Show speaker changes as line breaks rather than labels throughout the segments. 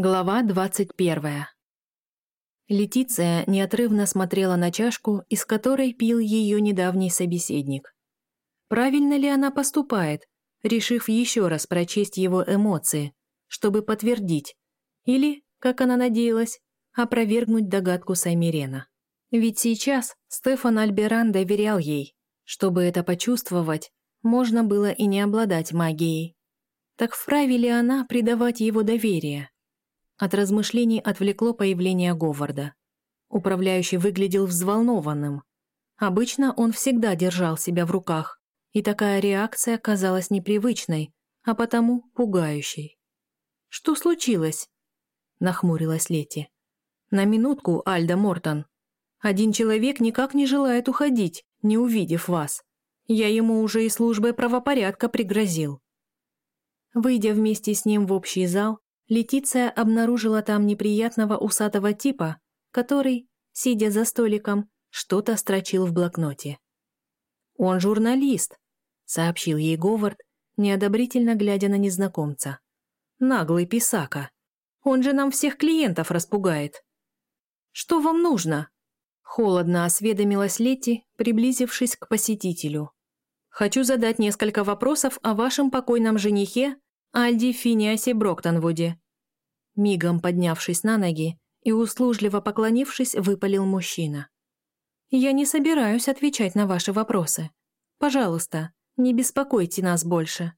Глава 21. Летиция неотрывно смотрела на чашку, из которой пил ее недавний собеседник. Правильно ли она поступает, решив еще раз прочесть его эмоции, чтобы подтвердить, или, как она надеялась, опровергнуть догадку Саймирена? Ведь сейчас Стефан Альберан доверял ей. Чтобы это почувствовать, можно было и не обладать магией. Так вправе ли она предавать его доверие? От размышлений отвлекло появление Говарда. Управляющий выглядел взволнованным. Обычно он всегда держал себя в руках, и такая реакция казалась непривычной, а потому пугающей. «Что случилось?» – нахмурилась Лети. «На минутку, Альда Мортон. Один человек никак не желает уходить, не увидев вас. Я ему уже и службой правопорядка пригрозил». Выйдя вместе с ним в общий зал, Летиция обнаружила там неприятного усатого типа, который, сидя за столиком, что-то строчил в блокноте. «Он журналист», — сообщил ей Говард, неодобрительно глядя на незнакомца. «Наглый писака. Он же нам всех клиентов распугает». «Что вам нужно?» Холодно осведомилась Летти, приблизившись к посетителю. «Хочу задать несколько вопросов о вашем покойном женихе Альди Финиасе Броктонвуде». Мигом поднявшись на ноги и услужливо поклонившись, выпалил мужчина. «Я не собираюсь отвечать на ваши вопросы. Пожалуйста, не беспокойте нас больше.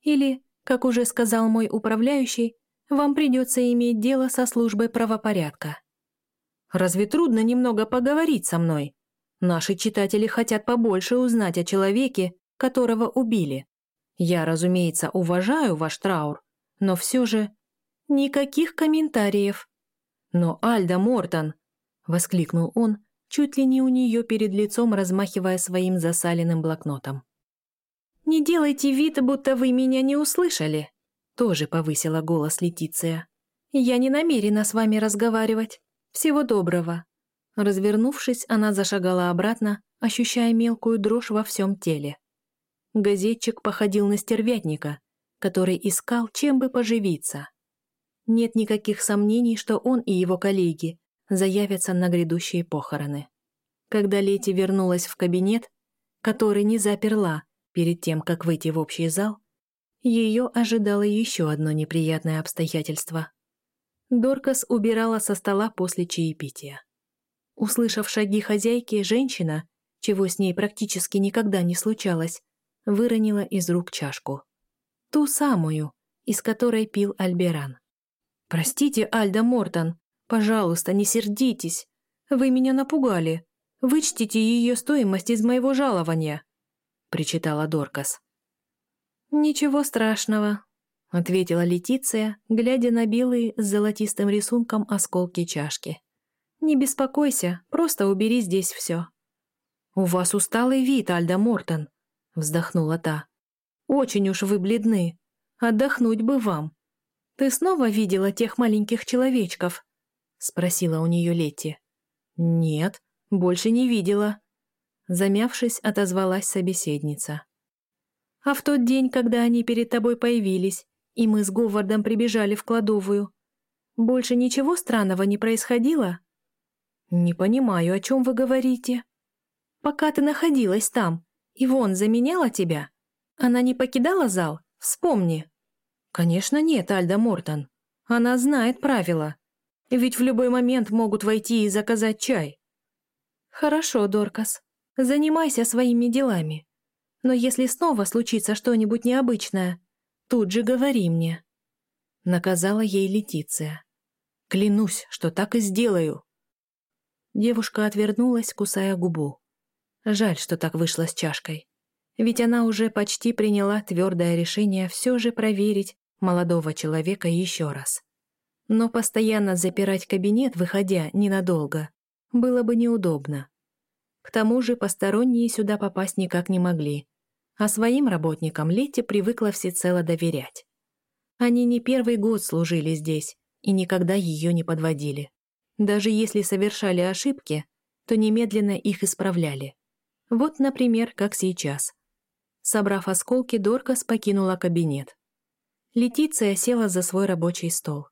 Или, как уже сказал мой управляющий, вам придется иметь дело со службой правопорядка». «Разве трудно немного поговорить со мной? Наши читатели хотят побольше узнать о человеке, которого убили. Я, разумеется, уважаю ваш траур, но все же... Никаких комментариев. Но Альда Мортон, воскликнул он, чуть ли не у нее перед лицом размахивая своим засаленным блокнотом. «Не делайте вид, будто вы меня не услышали», тоже повысила голос Летиция. «Я не намерена с вами разговаривать. Всего доброго». Развернувшись, она зашагала обратно, ощущая мелкую дрожь во всем теле. Газетчик походил на стервятника, который искал, чем бы поживиться. Нет никаких сомнений, что он и его коллеги заявятся на грядущие похороны. Когда Лети вернулась в кабинет, который не заперла перед тем, как выйти в общий зал, ее ожидало еще одно неприятное обстоятельство. Доркас убирала со стола после чаепития. Услышав шаги хозяйки, женщина, чего с ней практически никогда не случалось, выронила из рук чашку. Ту самую, из которой пил Альберан. «Простите, Альда Мортон, пожалуйста, не сердитесь. Вы меня напугали. Вычтите ее стоимость из моего жалования», — причитала Доркас. «Ничего страшного», — ответила Летиция, глядя на белые с золотистым рисунком осколки чашки. «Не беспокойся, просто убери здесь все». «У вас усталый вид, Альда Мортон», — вздохнула та. «Очень уж вы бледны. Отдохнуть бы вам. Ты снова видела тех маленьких человечков?» — спросила у нее Летти. «Нет, больше не видела», — замявшись, отозвалась собеседница. «А в тот день, когда они перед тобой появились, и мы с Говардом прибежали в кладовую, больше ничего странного не происходило?» «Не понимаю, о чем вы говорите». «Пока ты находилась там, Ивон заменяла тебя? Она не покидала зал? Вспомни». «Конечно нет, Альда Мортон. Она знает правила. Ведь в любой момент могут войти и заказать чай». «Хорошо, Доркас. Занимайся своими делами. Но если снова случится что-нибудь необычное, тут же говори мне». Наказала ей Летиция. «Клянусь, что так и сделаю». Девушка отвернулась, кусая губу. Жаль, что так вышло с чашкой. Ведь она уже почти приняла твердое решение все же проверить молодого человека еще раз. Но постоянно запирать кабинет, выходя ненадолго, было бы неудобно. К тому же посторонние сюда попасть никак не могли, а своим работникам Летти привыкла всецело доверять. Они не первый год служили здесь и никогда ее не подводили. Даже если совершали ошибки, то немедленно их исправляли. Вот, например, как сейчас. Собрав осколки, Доркас покинула кабинет. Летиция села за свой рабочий стол.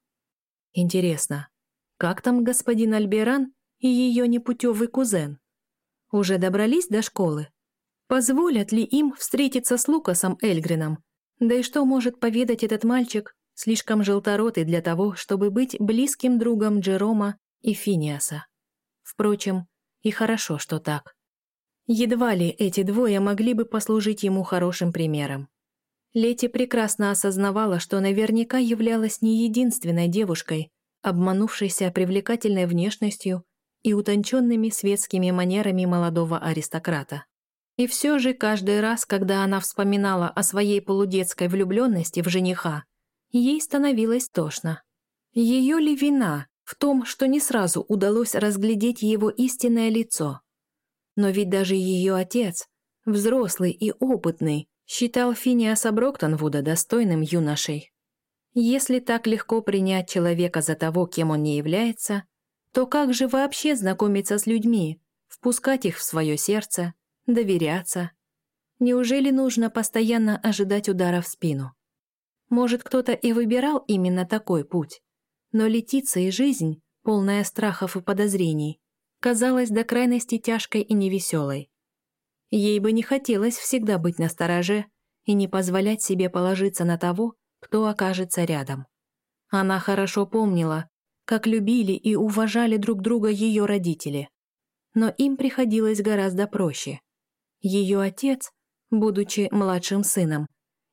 Интересно, как там господин Альберан и ее непутевый кузен? Уже добрались до школы? Позволят ли им встретиться с Лукасом Эльгрином? Да и что может поведать этот мальчик, слишком желторотый для того, чтобы быть близким другом Джерома и Финиаса? Впрочем, и хорошо, что так. Едва ли эти двое могли бы послужить ему хорошим примером. Лети прекрасно осознавала, что наверняка являлась не единственной девушкой, обманувшейся привлекательной внешностью и утонченными светскими манерами молодого аристократа. И все же каждый раз, когда она вспоминала о своей полудетской влюбленности в жениха, ей становилось тошно. Ее ли вина в том, что не сразу удалось разглядеть его истинное лицо? Но ведь даже ее отец, взрослый и опытный, считал Финиаса Броктонвуда достойным юношей. Если так легко принять человека за того, кем он не является, то как же вообще знакомиться с людьми, впускать их в свое сердце, доверяться. Неужели нужно постоянно ожидать удара в спину? Может, кто-то и выбирал именно такой путь. Но летица и жизнь, полная страхов и подозрений, казалась до крайности тяжкой и невеселой. Ей бы не хотелось всегда быть настороже и не позволять себе положиться на того, кто окажется рядом. Она хорошо помнила, как любили и уважали друг друга ее родители. Но им приходилось гораздо проще. Ее отец, будучи младшим сыном,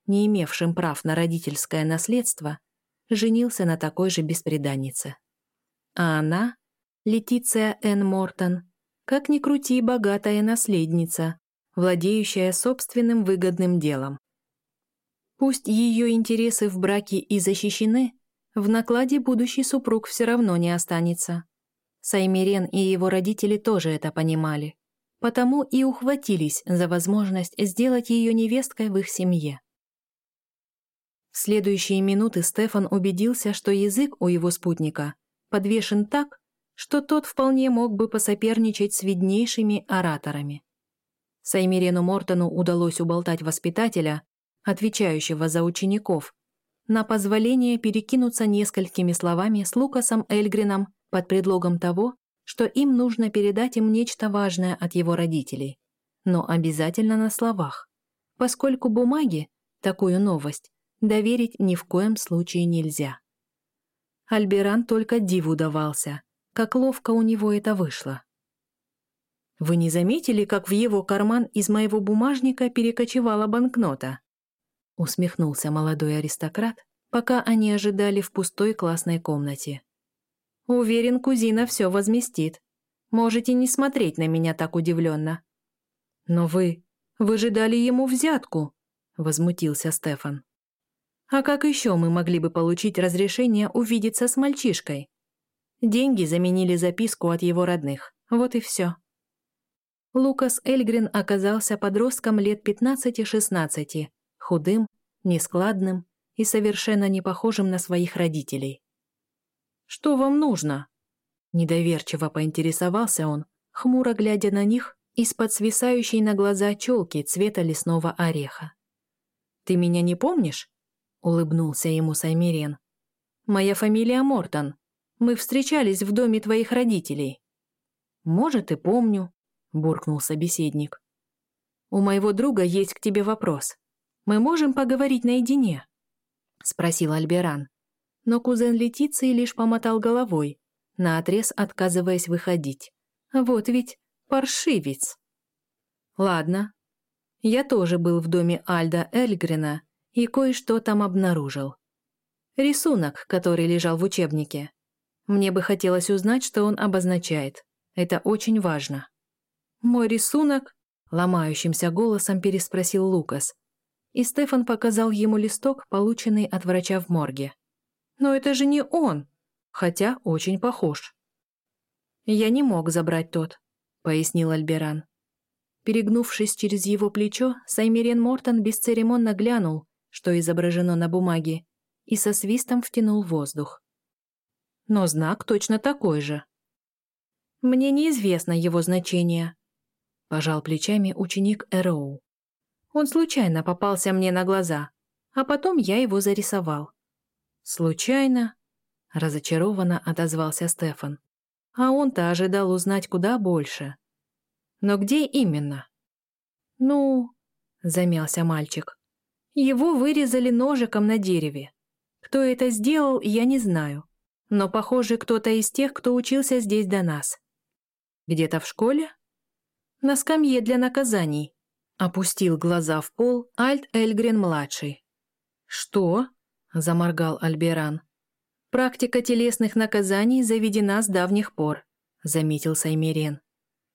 не имевшим прав на родительское наследство, женился на такой же беспреданнице. А она, Летиция Энн Мортон, как ни крути, богатая наследница, владеющая собственным выгодным делом. Пусть ее интересы в браке и защищены, в накладе будущий супруг все равно не останется. Саймирен и его родители тоже это понимали потому и ухватились за возможность сделать ее невесткой в их семье. В следующие минуты Стефан убедился, что язык у его спутника подвешен так, что тот вполне мог бы посоперничать с виднейшими ораторами. Саймирену Мортону удалось уболтать воспитателя, отвечающего за учеников, на позволение перекинуться несколькими словами с Лукасом Эльгрином под предлогом того, что им нужно передать им нечто важное от его родителей, но обязательно на словах, поскольку бумаге такую новость доверить ни в коем случае нельзя. Альберан только диву давался, как ловко у него это вышло. «Вы не заметили, как в его карман из моего бумажника перекочевала банкнота?» усмехнулся молодой аристократ, пока они ожидали в пустой классной комнате. Уверен, кузина все возместит. Можете не смотреть на меня так удивленно. Но вы... Вы же дали ему взятку, возмутился Стефан. А как еще мы могли бы получить разрешение увидеться с мальчишкой? Деньги заменили записку от его родных. Вот и все. Лукас Эльгрин оказался подростком лет 15-16, худым, нескладным и совершенно не похожим на своих родителей. Что вам нужно?» Недоверчиво поинтересовался он, хмуро глядя на них из-под свисающей на глаза челки цвета лесного ореха. «Ты меня не помнишь?» — улыбнулся ему Саймирен. «Моя фамилия Мортон. Мы встречались в доме твоих родителей». «Может, и помню», — буркнул собеседник. «У моего друга есть к тебе вопрос. Мы можем поговорить наедине?» — спросил Альберан но кузен Летиции лишь помотал головой, наотрез отказываясь выходить. Вот ведь паршивец. Ладно. Я тоже был в доме Альда Эльгрена и кое-что там обнаружил. Рисунок, который лежал в учебнике. Мне бы хотелось узнать, что он обозначает. Это очень важно. Мой рисунок? Ломающимся голосом переспросил Лукас. И Стефан показал ему листок, полученный от врача в морге. Но это же не он, хотя очень похож. Я не мог забрать тот, пояснил Альберан. Перегнувшись через его плечо, Саймирен Мортон бесцеремонно глянул, что изображено на бумаге, и со свистом втянул воздух. Но знак точно такой же. Мне неизвестно его значение, пожал плечами ученик Эроу. Он случайно попался мне на глаза, а потом я его зарисовал. «Случайно?» разочарованно отозвался Стефан. А он-то ожидал узнать куда больше. Но где именно? Ну, замялся мальчик. Его вырезали ножиком на дереве. Кто это сделал, я не знаю. Но, похоже, кто-то из тех, кто учился здесь до нас. Где-то в школе? На скамье для наказаний. Опустил глаза в пол Альт Эльгрен-младший. «Что?» – заморгал Альберан. «Практика телесных наказаний заведена с давних пор», – заметил Саймирен.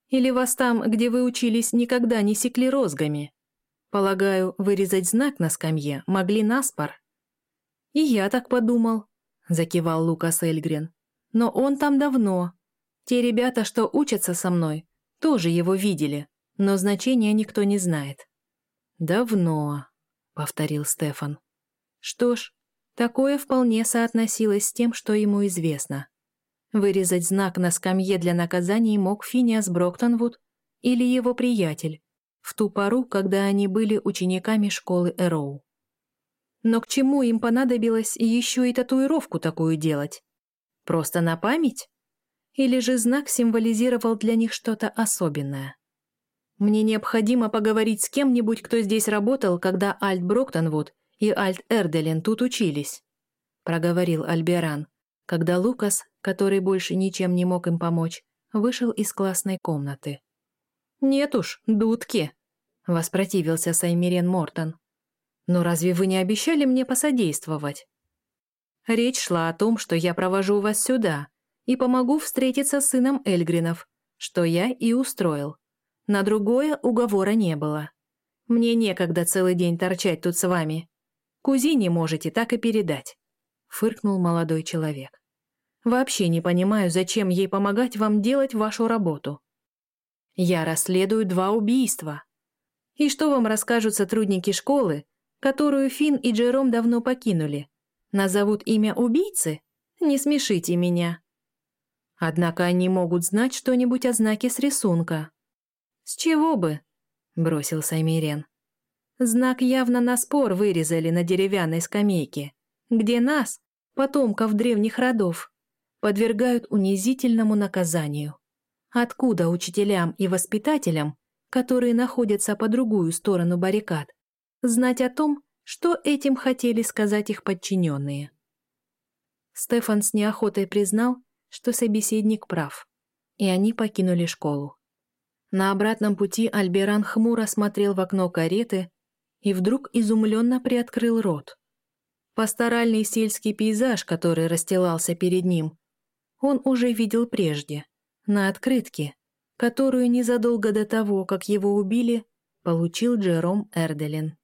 «Или вас там, где вы учились, никогда не секли розгами? Полагаю, вырезать знак на скамье могли наспор». «И я так подумал», – закивал Лукас Эльгрен. «Но он там давно. Те ребята, что учатся со мной, тоже его видели, но значения никто не знает». «Давно», — повторил Стефан. «Что ж, такое вполне соотносилось с тем, что ему известно. Вырезать знак на скамье для наказаний мог Финиас Броктонвуд или его приятель, в ту пору, когда они были учениками школы Эроу. Но к чему им понадобилось еще и татуировку такую делать? Просто на память? Или же знак символизировал для них что-то особенное? Мне необходимо поговорить с кем-нибудь, кто здесь работал, когда Альт Броктонвуд и Альт Эрделен тут учились», — проговорил Альберан, когда Лукас, который больше ничем не мог им помочь, вышел из классной комнаты. «Нет уж, дудки», — воспротивился Саймирен Мортон. «Но разве вы не обещали мне посодействовать?» «Речь шла о том, что я провожу вас сюда и помогу встретиться с сыном Эльгринов, что я и устроил. На другое уговора не было. Мне некогда целый день торчать тут с вами. Кузине можете так и передать», — фыркнул молодой человек. «Вообще не понимаю, зачем ей помогать вам делать вашу работу. Я расследую два убийства. И что вам расскажут сотрудники школы, которую Финн и Джером давно покинули? Назовут имя убийцы? Не смешите меня. Однако они могут знать что-нибудь о знаке с рисунка. «С чего бы?» — бросил Саймирен. «Знак явно на спор вырезали на деревянной скамейке, где нас, потомков древних родов, подвергают унизительному наказанию. Откуда учителям и воспитателям, которые находятся по другую сторону баррикад, знать о том, что этим хотели сказать их подчиненные?» Стефан с неохотой признал, что собеседник прав, и они покинули школу. На обратном пути Альберан хмуро смотрел в окно кареты и вдруг изумленно приоткрыл рот. Пасторальный сельский пейзаж, который расстилался перед ним, он уже видел прежде, на открытке, которую незадолго до того, как его убили, получил Джером Эрделен.